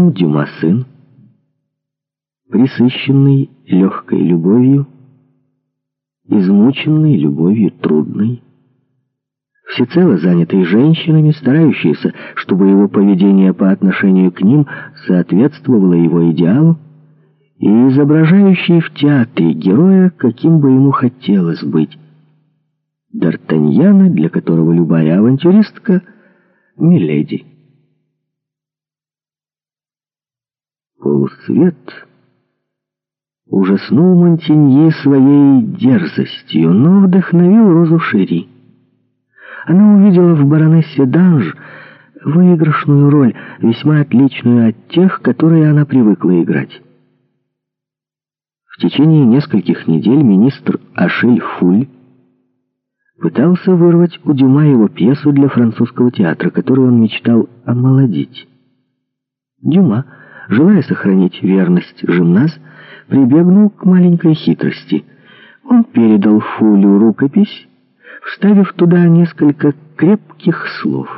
сам Дюма сын, присыщенный легкой любовью, измученный любовью трудной, всецело занятый женщинами, старающийся, чтобы его поведение по отношению к ним соответствовало его идеалу, и изображающий в театре героя, каким бы ему хотелось быть. Д'Артаньяна, для которого любая авантюристка — миледи. Полусвет ужаснул Монтеньи своей дерзостью, но вдохновил Розу Шери. Она увидела в баронессе Данж выигрышную роль, весьма отличную от тех, которые она привыкла играть. В течение нескольких недель министр Ашель Фуль пытался вырвать у Дюма его пьесу для французского театра, которую он мечтал омолодить. Дюма, желая сохранить верность Жимназ, прибегнул к маленькой хитрости. Он передал Фулю рукопись, вставив туда несколько крепких слов.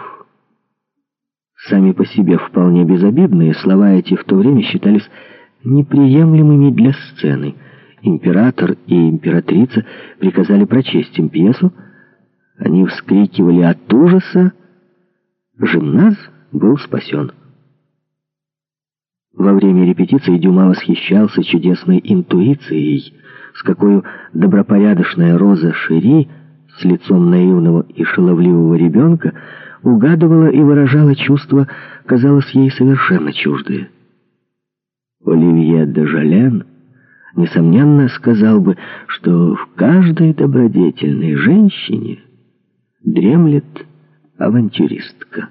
Сами по себе вполне безобидные слова эти в то время считались неприемлемыми для сцены. Император и императрица приказали прочесть им пьесу, они вскрикивали от ужаса. Жимназ был спасен. Во время репетиции Дюма восхищался чудесной интуицией, с какой добропорядочная Роза Шири с лицом наивного и шаловливого ребенка угадывала и выражала чувства, казалось ей совершенно чуждые. Оливье де Жален, несомненно, сказал бы, что в каждой добродетельной женщине дремлет авантюристка.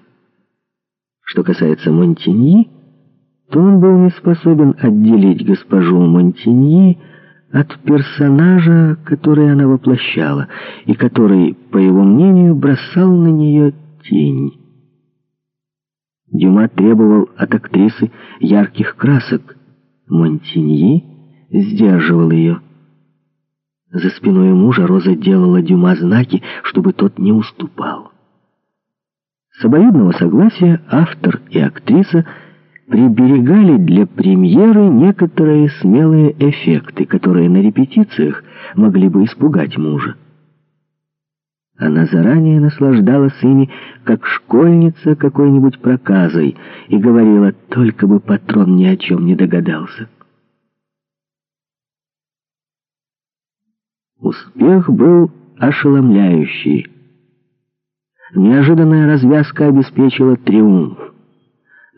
Что касается Монтиньи, то он был не способен отделить госпожу Монтиньи от персонажа, который она воплощала, и который, по его мнению, бросал на нее тень. Дюма требовал от актрисы ярких красок. Монтиньи сдерживал ее. За спиной мужа Роза делала Дюма знаки, чтобы тот не уступал. С обоюдного согласия автор и актриса приберегали для премьеры некоторые смелые эффекты, которые на репетициях могли бы испугать мужа. Она заранее наслаждалась ими, как школьница какой-нибудь проказой, и говорила, только бы патрон ни о чем не догадался. Успех был ошеломляющий. Неожиданная развязка обеспечила триумф.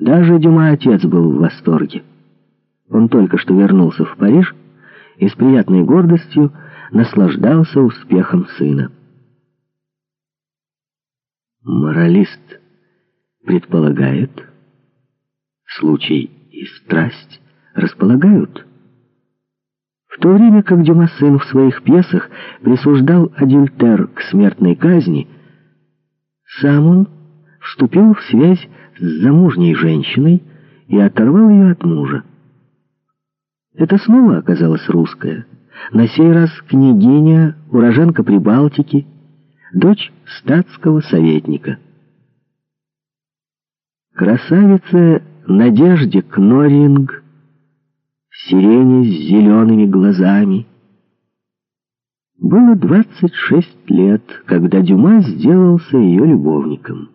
Даже Дюма-отец был в восторге. Он только что вернулся в Париж и с приятной гордостью наслаждался успехом сына. Моралист предполагает, случай и страсть располагают, в то время как Дюма сын в своих пьесах присуждал адюльтер к смертной казни, сам он вступил в связь с замужней женщиной и оторвал ее от мужа. Это снова оказалась русская. На сей раз княгиня, уроженка Прибалтики, дочь статского советника. Красавица Надежде Кноринг сирене с зелеными глазами. Было 26 лет, когда Дюма сделался ее любовником.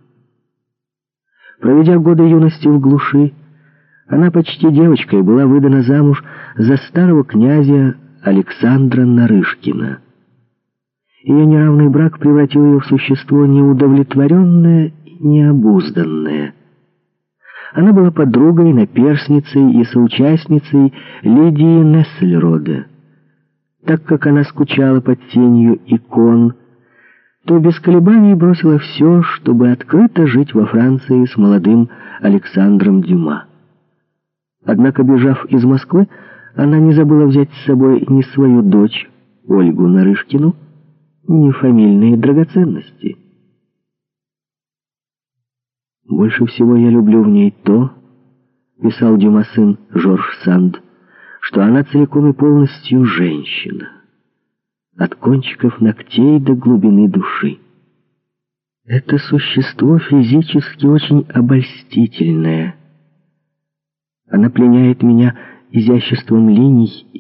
Проведя годы юности в глуши, она почти девочкой была выдана замуж за старого князя Александра Нарышкина. Ее неравный брак превратил ее в существо неудовлетворенное и необузданное. Она была подругой, наперсницей и соучастницей Лидии Нессельроде. Так как она скучала под тенью икон, то без колебаний бросила все, чтобы открыто жить во Франции с молодым Александром Дюма. Однако, бежав из Москвы, она не забыла взять с собой ни свою дочь, Ольгу Нарышкину, ни фамильные драгоценности. «Больше всего я люблю в ней то, — писал Дюма сын Жорж Санд, — что она целиком и полностью женщина, от кончиков ногтей до глубины души. Это существо физически очень обольстительное, Она пленяет меня изяществом линий и